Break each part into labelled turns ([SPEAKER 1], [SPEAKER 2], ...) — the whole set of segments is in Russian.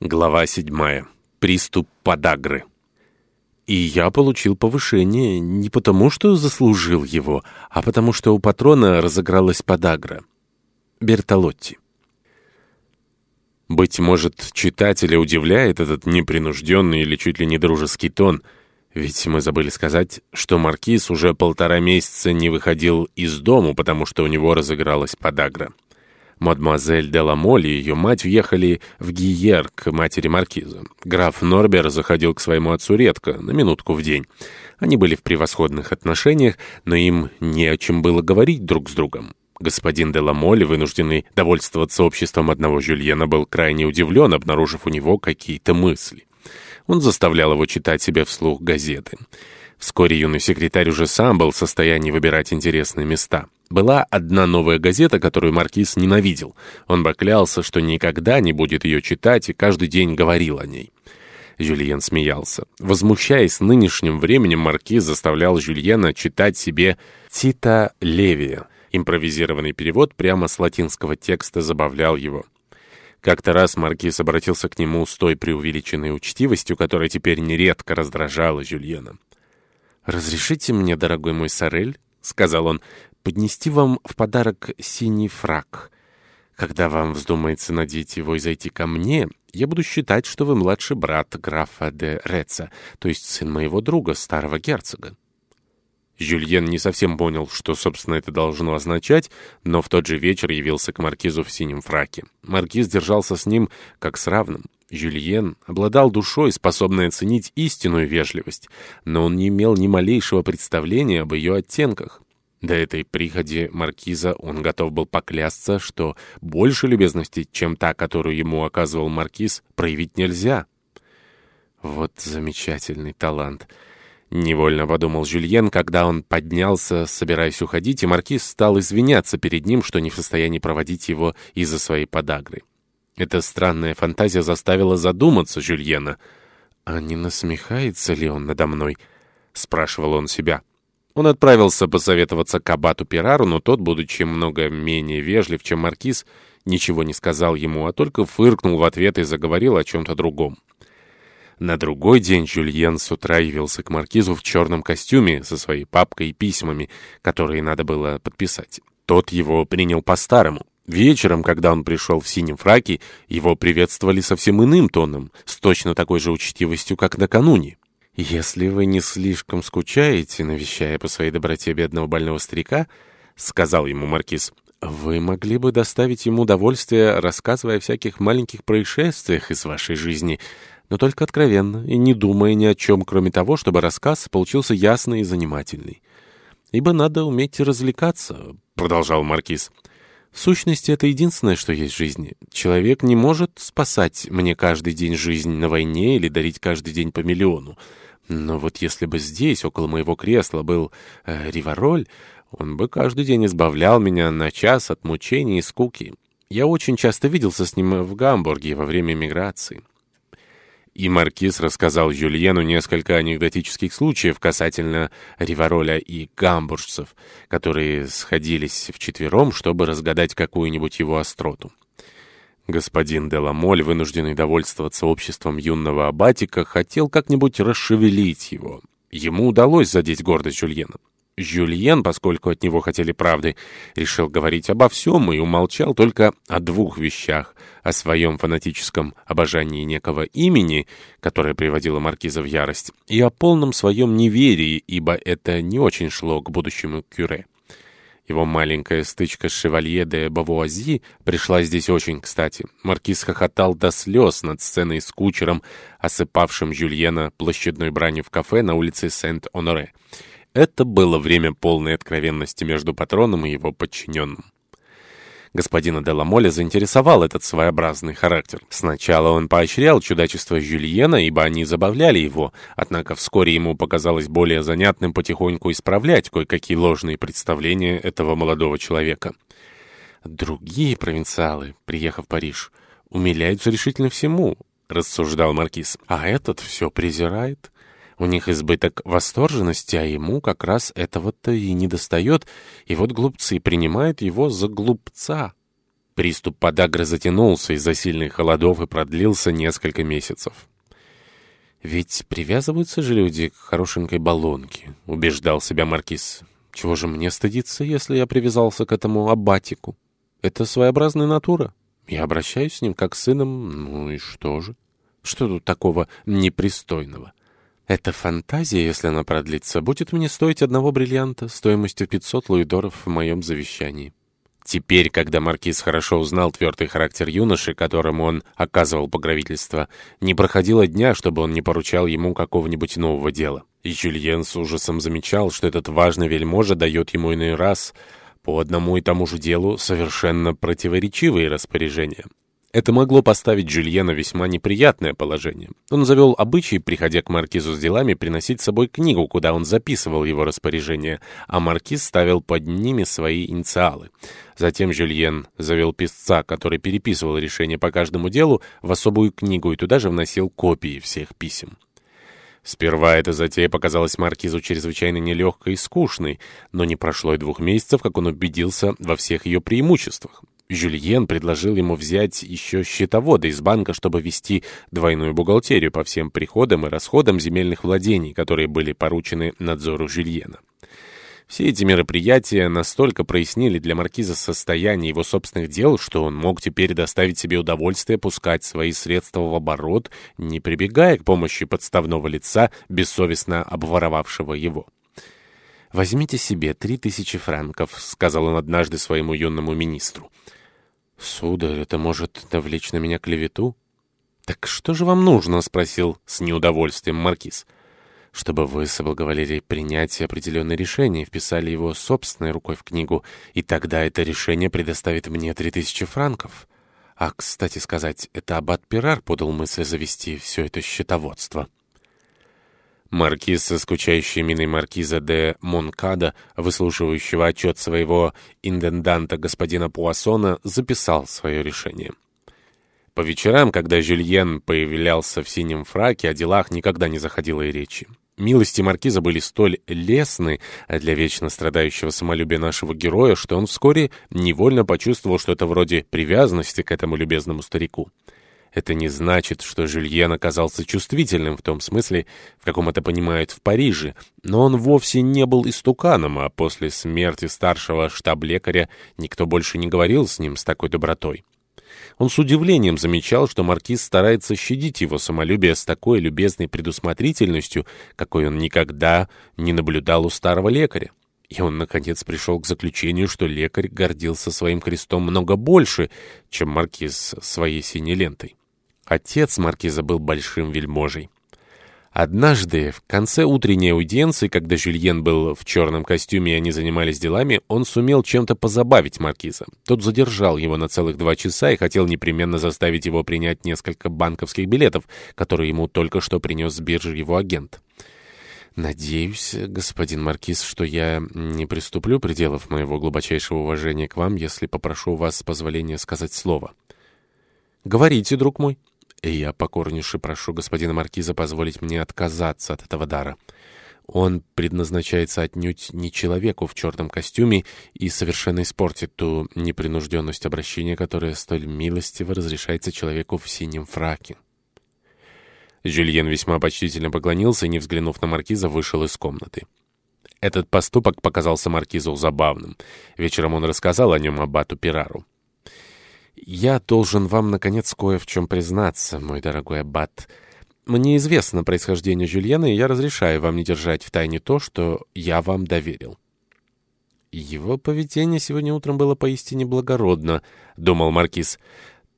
[SPEAKER 1] Глава седьмая. Приступ подагры. И я получил повышение не потому, что заслужил его, а потому, что у патрона разыгралась подагра. Бертолотти. Быть может, читателя удивляет этот непринужденный или чуть ли не дружеский тон, ведь мы забыли сказать, что Маркиз уже полтора месяца не выходил из дому, потому что у него разыгралась подагра. Мадемуазель де Ламоль и ее мать уехали в Гиер к матери Маркиза. Граф Норбер заходил к своему отцу редко, на минутку в день. Они были в превосходных отношениях, но им не о чем было говорить друг с другом. Господин де Ламоль, вынужденный довольствоваться обществом одного Жюльена, был крайне удивлен, обнаружив у него какие-то мысли. Он заставлял его читать себе вслух газеты. Вскоре юный секретарь уже сам был в состоянии выбирать интересные места. Была одна новая газета, которую Маркиз ненавидел. Он поклялся, что никогда не будет ее читать, и каждый день говорил о ней. Жюльен смеялся. Возмущаясь нынешним временем, Маркиз заставлял Жюльена читать себе «Тита Левия». Импровизированный перевод прямо с латинского текста забавлял его. Как-то раз Маркиз обратился к нему с той преувеличенной учтивостью, которая теперь нередко раздражала Жюльена. «Разрешите мне, дорогой мой Сорель, — сказал он, поднести вам в подарок синий фрак. Когда вам вздумается надеть его и зайти ко мне, я буду считать, что вы младший брат графа де Реца, то есть сын моего друга, старого герцога. Жюльен не совсем понял, что, собственно, это должно означать, но в тот же вечер явился к маркизу в синем фраке. Маркиз держался с ним как с равным. Жюльен обладал душой, способной оценить истинную вежливость, но он не имел ни малейшего представления об ее оттенках. До этой приходи маркиза он готов был поклясться, что больше любезности, чем та, которую ему оказывал маркиз, проявить нельзя. Вот замечательный талант. Невольно подумал Жюльен, когда он поднялся, собираясь уходить, и маркиз стал извиняться перед ним, что не в состоянии проводить его из-за своей подагры. Эта странная фантазия заставила задуматься Жюльена. «А не насмехается ли он надо мной?» — спрашивал он себя. Он отправился посоветоваться к аббату Пирару, но тот, будучи много менее вежлив, чем маркиз, ничего не сказал ему, а только фыркнул в ответ и заговорил о чем-то другом. На другой день Жюльен с утра явился к маркизу в черном костюме со своей папкой и письмами, которые надо было подписать. Тот его принял по-старому. Вечером, когда он пришел в синем фраке, его приветствовали совсем иным тоном, с точно такой же учтивостью, как накануне. «Если вы не слишком скучаете, навещая по своей доброте бедного больного старика, — сказал ему маркиз, — вы могли бы доставить ему удовольствие, рассказывая о всяких маленьких происшествиях из вашей жизни, но только откровенно и не думая ни о чем, кроме того, чтобы рассказ получился ясный и занимательный. Ибо надо уметь развлекаться, — продолжал маркиз. В сущности, это единственное, что есть в жизни. Человек не может спасать мне каждый день жизнь на войне или дарить каждый день по миллиону. Но вот если бы здесь, около моего кресла, был э, Ривароль, он бы каждый день избавлял меня на час от мучений и скуки. Я очень часто виделся с ним в Гамбурге во время миграции. И маркиз рассказал Жюльену несколько анекдотических случаев касательно Ривароля и гамбуржцев, которые сходились вчетвером, чтобы разгадать какую-нибудь его остроту. Господин Деламоль, вынужденный довольствоваться обществом юного абатика, хотел как-нибудь расшевелить его. Ему удалось задеть гордость Жюльена. Жюльен, поскольку от него хотели правды, решил говорить обо всем и умолчал только о двух вещах — о своем фанатическом обожании некого имени, которое приводило маркиза в ярость, и о полном своем неверии, ибо это не очень шло к будущему кюре. Его маленькая стычка с шевалье де Бавуази пришла здесь очень кстати. Маркиз хохотал до слез над сценой с кучером, осыпавшим Жюльена площадной бранью в кафе на улице Сент-Оноре. Это было время полной откровенности между патроном и его подчиненным. Господина Деламоля заинтересовал этот своеобразный характер. Сначала он поощрял чудачество Жюльена, ибо они забавляли его, однако вскоре ему показалось более занятным потихоньку исправлять кое-какие ложные представления этого молодого человека. «Другие провинциалы, приехав в Париж, умиляются решительно всему», — рассуждал Маркиз. «А этот все презирает». У них избыток восторженности, а ему как раз этого-то и недостает, и вот глупцы принимают его за глупца. Приступ подагры затянулся из-за сильных холодов и продлился несколько месяцев. «Ведь привязываются же люди к хорошенькой баллонке», — убеждал себя Маркиз. «Чего же мне стыдиться, если я привязался к этому абатику? Это своеобразная натура. Я обращаюсь с ним как с сыном, ну и что же? Что тут такого непристойного?» Эта фантазия, если она продлится, будет мне стоить одного бриллианта стоимостью 500 луидоров в моем завещании. Теперь, когда Маркиз хорошо узнал твердый характер юноши, которому он оказывал покровительство, не проходило дня, чтобы он не поручал ему какого-нибудь нового дела. И Жюльен с ужасом замечал, что этот важный вельможа дает ему иной раз по одному и тому же делу совершенно противоречивые распоряжения. Это могло поставить Жюльена в весьма неприятное положение. Он завел обычай, приходя к маркизу с делами, приносить с собой книгу, куда он записывал его распоряжение, а маркиз ставил под ними свои инициалы. Затем Жюльен завел писца, который переписывал решение по каждому делу в особую книгу и туда же вносил копии всех писем. Сперва эта затея показалась маркизу чрезвычайно нелегкой и скучной, но не прошло и двух месяцев, как он убедился во всех ее преимуществах. Жюльен предложил ему взять еще счетовода из банка, чтобы вести двойную бухгалтерию по всем приходам и расходам земельных владений, которые были поручены надзору Жюльена. Все эти мероприятия настолько прояснили для маркиза состояние его собственных дел, что он мог теперь доставить себе удовольствие пускать свои средства в оборот, не прибегая к помощи подставного лица, бессовестно обворовавшего его. «Возьмите себе три тысячи франков», — сказал он однажды своему юному министру. «Сударь, это может навлечь на меня клевету?» «Так что же вам нужно?» — спросил с неудовольствием маркиз. «Чтобы вы соблаговолили принять определенное решение, вписали его собственной рукой в книгу, и тогда это решение предоставит мне три тысячи франков. А, кстати сказать, это аббат Пирар подал мысль завести все это счетоводство». Маркиз со скучающей миной маркиза де Монкада, выслушивающего отчет своего интенданта господина Пуассона, записал свое решение. По вечерам, когда Жюльен появлялся в синем фраке, о делах никогда не заходило и речи. Милости маркиза были столь лестны для вечно страдающего самолюбия нашего героя, что он вскоре невольно почувствовал что это вроде привязанности к этому любезному старику. Это не значит, что Жюльен оказался чувствительным в том смысле, в каком это понимают в Париже, но он вовсе не был истуканом, а после смерти старшего штаб-лекаря никто больше не говорил с ним с такой добротой. Он с удивлением замечал, что маркиз старается щадить его самолюбие с такой любезной предусмотрительностью, какой он никогда не наблюдал у старого лекаря. И он, наконец, пришел к заключению, что лекарь гордился своим крестом много больше, чем маркиз своей синей лентой. Отец маркиза был большим вельможей. Однажды, в конце утренней аудиенции, когда Жюльен был в черном костюме и они занимались делами, он сумел чем-то позабавить маркиза. Тот задержал его на целых два часа и хотел непременно заставить его принять несколько банковских билетов, которые ему только что принес с биржи его агент. «Надеюсь, господин маркиз, что я не приступлю пределов моего глубочайшего уважения к вам, если попрошу вас позволения сказать слово». «Говорите, друг мой». И я покорнейше прошу господина Маркиза позволить мне отказаться от этого дара. Он предназначается отнюдь не человеку в черном костюме и совершенно испортит ту непринужденность обращения, которая столь милостиво разрешается человеку в синем фраке. Жюльен весьма почтительно поклонился и, не взглянув на маркиза, вышел из комнаты. Этот поступок показался маркизу забавным. Вечером он рассказал о нем аббату Пирару. «Я должен вам, наконец, кое в чем признаться, мой дорогой аббат. Мне известно происхождение Жюльена, и я разрешаю вам не держать в тайне то, что я вам доверил». «Его поведение сегодня утром было поистине благородно», — думал маркиз.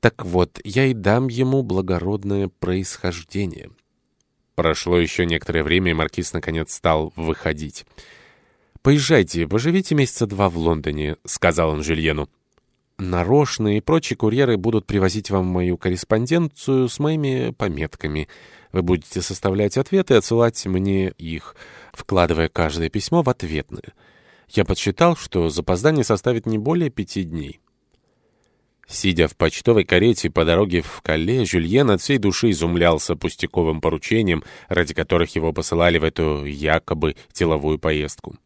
[SPEAKER 1] «Так вот, я и дам ему благородное происхождение». Прошло еще некоторое время, и маркиз наконец стал выходить. «Поезжайте, поживите месяца два в Лондоне», — сказал он Жюльену нарочные и прочие курьеры будут привозить вам мою корреспонденцию с моими пометками. Вы будете составлять ответы и отсылать мне их, вкладывая каждое письмо в ответное. Я подсчитал, что запоздание составит не более пяти дней. Сидя в почтовой карете по дороге в Кале, Жюльен от всей души изумлялся пустяковым поручением, ради которых его посылали в эту якобы деловую поездку.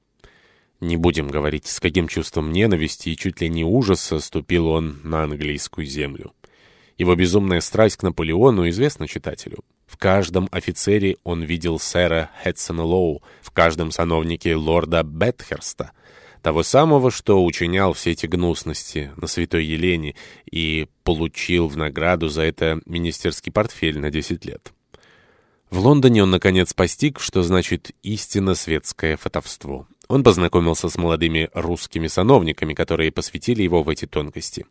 [SPEAKER 1] Не будем говорить, с каким чувством ненависти и чуть ли не ужаса ступил он на английскую землю. Его безумная страсть к Наполеону известна читателю. В каждом офицере он видел сэра Хэтсона Лоу, в каждом сановнике лорда Бетхерста, того самого, что учинял все эти гнусности на Святой Елене и получил в награду за это министерский портфель на 10 лет. В Лондоне он, наконец, постиг, что значит истинно светское фотовство. Он познакомился с молодыми русскими сановниками, которые посвятили его в эти тонкости.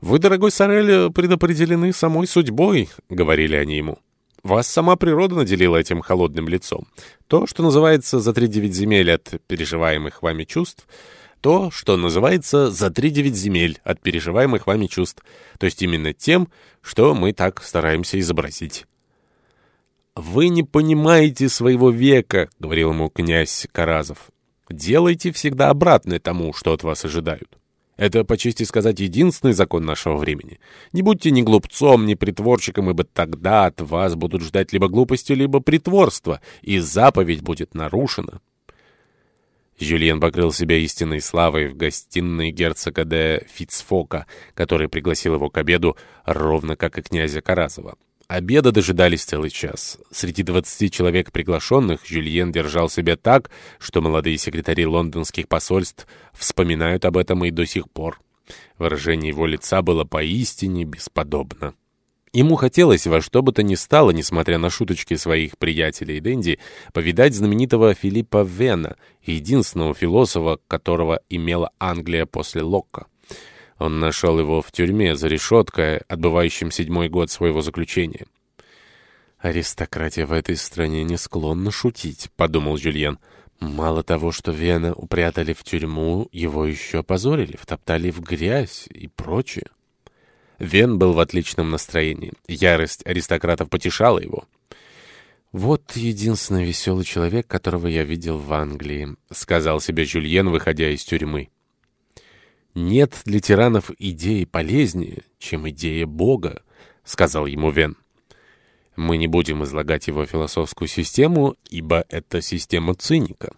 [SPEAKER 1] «Вы, дорогой Сорель, предопределены самой судьбой», — говорили они ему. «Вас сама природа наделила этим холодным лицом. То, что называется «за три девять земель» от переживаемых вами чувств, то, что называется «за три девять земель» от переживаемых вами чувств, то есть именно тем, что мы так стараемся изобразить. «Вы не понимаете своего века», — говорил ему князь Каразов. «Делайте всегда обратное тому, что от вас ожидают». Это, по чести сказать, единственный закон нашего времени. Не будьте ни глупцом, ни притворщиком, ибо тогда от вас будут ждать либо глупости, либо притворство, и заповедь будет нарушена. Жюльен покрыл себя истинной славой в гостиной герцога де Фицфока, который пригласил его к обеду, ровно как и князя Каразова. Обеда дожидались целый час. Среди двадцати человек приглашенных Жюльен держал себя так, что молодые секретари лондонских посольств вспоминают об этом и до сих пор. Выражение его лица было поистине бесподобно. Ему хотелось во что бы то ни стало, несмотря на шуточки своих приятелей Дэнди, повидать знаменитого Филиппа Вена, единственного философа, которого имела Англия после Локка. Он нашел его в тюрьме за решеткой, отбывающим седьмой год своего заключения. «Аристократия в этой стране не склонна шутить», — подумал Жюльен. «Мало того, что Вена упрятали в тюрьму, его еще опозорили, втоптали в грязь и прочее». Вен был в отличном настроении. Ярость аристократов потешала его. «Вот единственный веселый человек, которого я видел в Англии», — сказал себе Жюльен, выходя из тюрьмы. «Нет для тиранов идеи полезнее, чем идея Бога», — сказал ему Вен. Мы не будем излагать его философскую систему, ибо это система циника.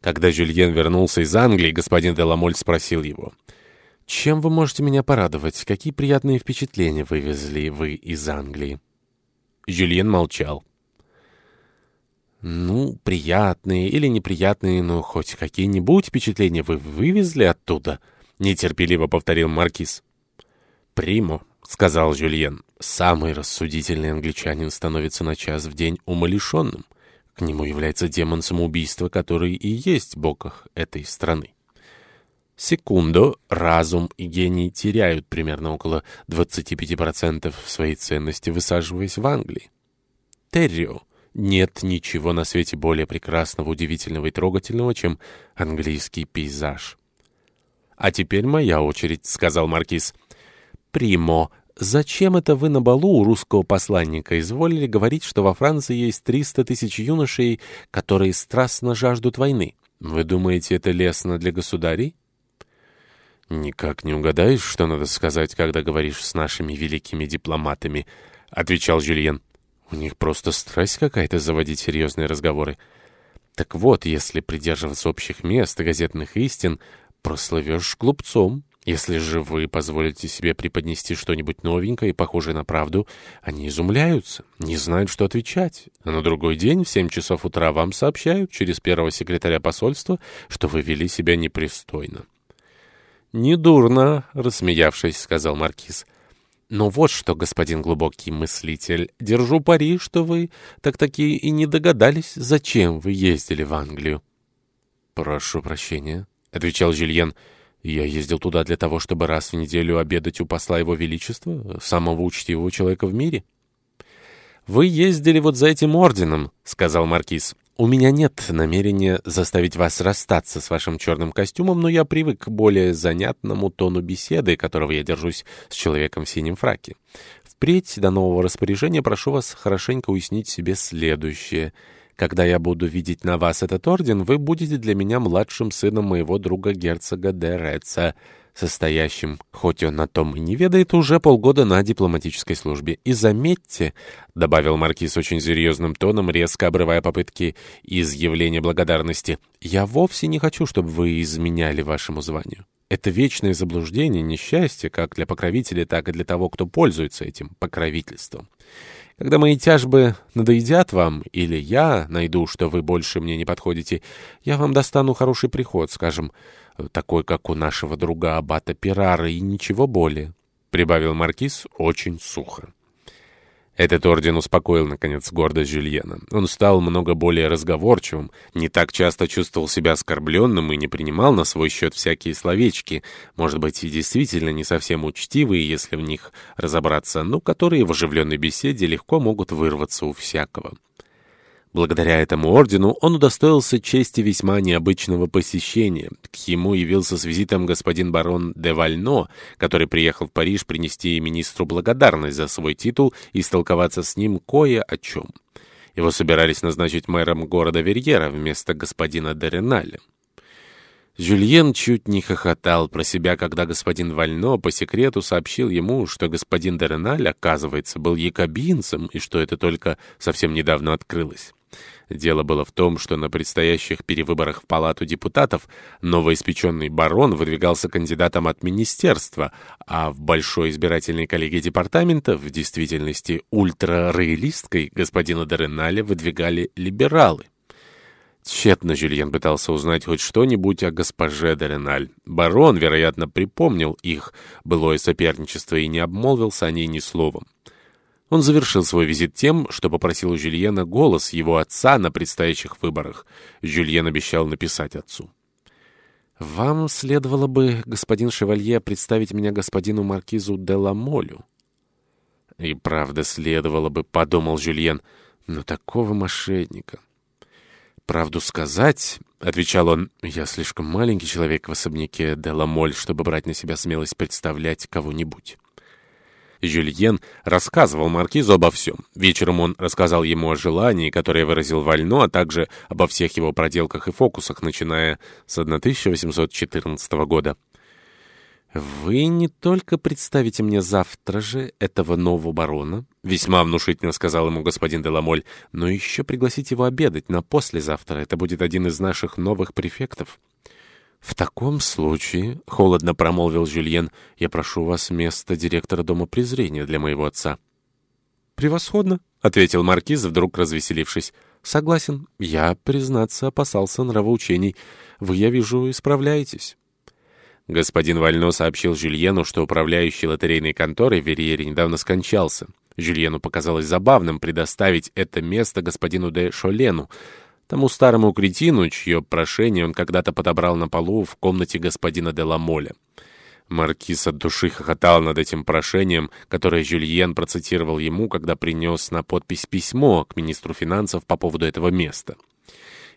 [SPEAKER 1] Когда Жюльен вернулся из Англии, господин Деламоль спросил его, «Чем вы можете меня порадовать? Какие приятные впечатления вывезли вы из Англии?» Жюльен молчал. «Ну, приятные или неприятные, но хоть какие-нибудь впечатления вы вывезли оттуда?» — нетерпеливо повторил Маркиз. «Примо», — сказал Жюльен, — «самый рассудительный англичанин становится на час в день умалишенным. К нему является демон самоубийства, который и есть боках этой страны. Секунду, разум и гений теряют примерно около 25% своей ценности, высаживаясь в Англии. Террио. Нет ничего на свете более прекрасного, удивительного и трогательного, чем английский пейзаж. «А теперь моя очередь», — сказал Маркиз. «Примо, зачем это вы на балу у русского посланника изволили говорить, что во Франции есть 300 тысяч юношей, которые страстно жаждут войны? Вы думаете, это лестно для государей?» «Никак не угадаешь, что надо сказать, когда говоришь с нашими великими дипломатами», — отвечал Жюльен. «У них просто страсть какая-то заводить серьезные разговоры. Так вот, если придерживаться общих мест и газетных истин, прослывешь глупцом. Если же вы позволите себе преподнести что-нибудь новенькое и похожее на правду, они изумляются, не знают, что отвечать. А на другой день в семь часов утра вам сообщают через первого секретаря посольства, что вы вели себя непристойно. «Недурно», — рассмеявшись, сказал Маркиз. «Но вот что, господин глубокий мыслитель, держу пари, что вы так-таки и не догадались, зачем вы ездили в Англию». «Прошу прощения», — отвечал Жюльен. «Я ездил туда для того, чтобы раз в неделю обедать у посла его величества, самого учтивого человека в мире». «Вы ездили вот за этим орденом», — сказал Маркиз. «У меня нет намерения заставить вас расстаться с вашим черным костюмом, но я привык к более занятному тону беседы, которого я держусь с человеком в синем фраке. Впредь до нового распоряжения прошу вас хорошенько уяснить себе следующее — Когда я буду видеть на вас этот орден, вы будете для меня младшим сыном моего друга герцога де Реца, состоящим, хоть он о том и не ведает, уже полгода на дипломатической службе. И заметьте, — добавил Маркиз очень серьезным тоном, резко обрывая попытки изъявления благодарности, — я вовсе не хочу, чтобы вы изменяли вашему званию. Это вечное заблуждение, несчастье, как для покровителя, так и для того, кто пользуется этим покровительством. Когда мои тяжбы надоедят вам, или я найду, что вы больше мне не подходите, я вам достану хороший приход, скажем, такой, как у нашего друга Аббата Пирара, и ничего более», — прибавил Маркиз очень сухо. Этот орден успокоил, наконец, гордость Жюльена. Он стал много более разговорчивым, не так часто чувствовал себя оскорбленным и не принимал на свой счет всякие словечки, может быть, и действительно не совсем учтивые, если в них разобраться, но которые в оживленной беседе легко могут вырваться у всякого. Благодаря этому ордену он удостоился чести весьма необычного посещения. К ему явился с визитом господин барон де Вально, который приехал в Париж принести министру благодарность за свой титул и столковаться с ним кое о чем. Его собирались назначить мэром города Верьера вместо господина де Реналя. Жюльен чуть не хохотал про себя, когда господин Вально по секрету сообщил ему, что господин Дереналь, оказывается, был якобинцем, и что это только совсем недавно открылось. Дело было в том, что на предстоящих перевыборах в Палату депутатов новоиспеченный барон выдвигался кандидатом от министерства, а в Большой избирательной коллегии департамента, в действительности ультрароялисткой, господина Дореналя выдвигали либералы. Тщетно Жюльен пытался узнать хоть что-нибудь о госпоже Дореналь. Барон, вероятно, припомнил их былое соперничество и не обмолвился о ней ни словом. Он завершил свой визит тем, что попросил у Жюльена голос его отца на предстоящих выборах. Жюльен обещал написать отцу. «Вам следовало бы, господин Шевалье, представить меня господину маркизу де Ламолю». «И правда следовало бы», — подумал Жюльен, — «но такого мошенника». «Правду сказать», — отвечал он, — «я слишком маленький человек в особняке де Ламоль, чтобы брать на себя смелость представлять кого-нибудь». Жюльен рассказывал маркизу обо всем. Вечером он рассказал ему о желании, которое выразил Вально, а также обо всех его проделках и фокусах, начиная с 1814 года. «Вы не только представите мне завтра же этого нового барона, — весьма внушительно сказал ему господин Деламоль, — но еще пригласите его обедать на послезавтра. Это будет один из наших новых префектов». «В таком случае, — холодно промолвил Жюльен, — я прошу вас место директора Дома презрения для моего отца». «Превосходно», — ответил маркиз, вдруг развеселившись. «Согласен. Я, признаться, опасался нравоучений. Вы, я вижу, исправляетесь». Господин Вально сообщил Жюльену, что управляющий лотерейной конторой Верьере недавно скончался. Жюльену показалось забавным предоставить это место господину де Шолену, тому старому кретину, чье прошение он когда-то подобрал на полу в комнате господина де Ламоля. Маркиз от души хохотал над этим прошением, которое Жюльен процитировал ему, когда принес на подпись письмо к министру финансов по поводу этого места.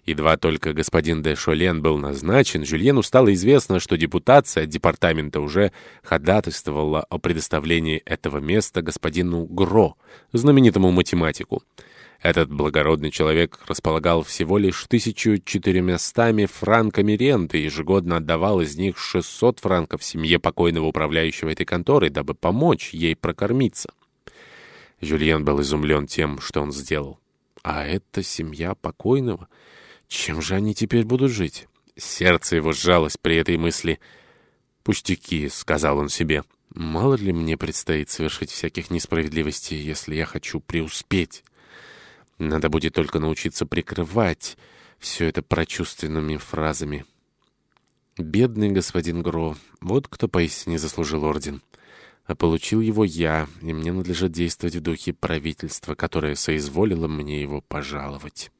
[SPEAKER 1] Едва только господин де Шолен был назначен, Жюльену стало известно, что депутация департамента уже ходатайствовала о предоставлении этого места господину Гро, знаменитому математику. Этот благородный человек располагал всего лишь 1400 франками ренты и ежегодно отдавал из них 600 франков семье покойного управляющего этой конторы, дабы помочь ей прокормиться. Жюльен был изумлен тем, что он сделал. А эта семья покойного? Чем же они теперь будут жить? Сердце его сжалось при этой мысли. «Пустяки», — сказал он себе. «Мало ли мне предстоит совершить всяких несправедливостей, если я хочу преуспеть». Надо будет только научиться прикрывать все это прочувственными фразами. Бедный господин Гро, вот кто поистине заслужил орден. А получил его я, и мне надлежит действовать в духе правительства, которое соизволило мне его пожаловать».